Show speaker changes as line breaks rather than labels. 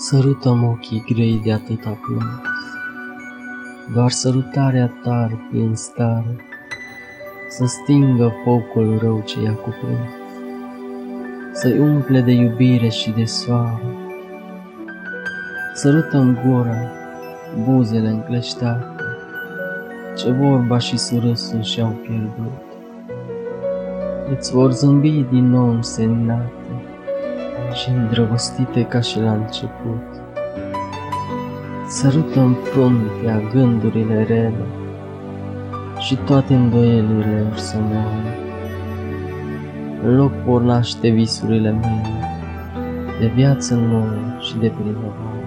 Sărutăm ochii grei de atâta plâns, Doar sărutarea ta ar fi în stare Să stingă focul rău ce i-a cuprins, Să-i umple de iubire și de soare. Sărutăm gura, buzele încleștate, Ce vorba și surâsul și-au pierdut. Îți vor zâmbi din nou înseninate și îndrăgostite ca și la început. Sărută în fruntea gândurile rele și toate îndoielile or să moară. În loc vor naște visurile mele de viață nouă și de primăvară.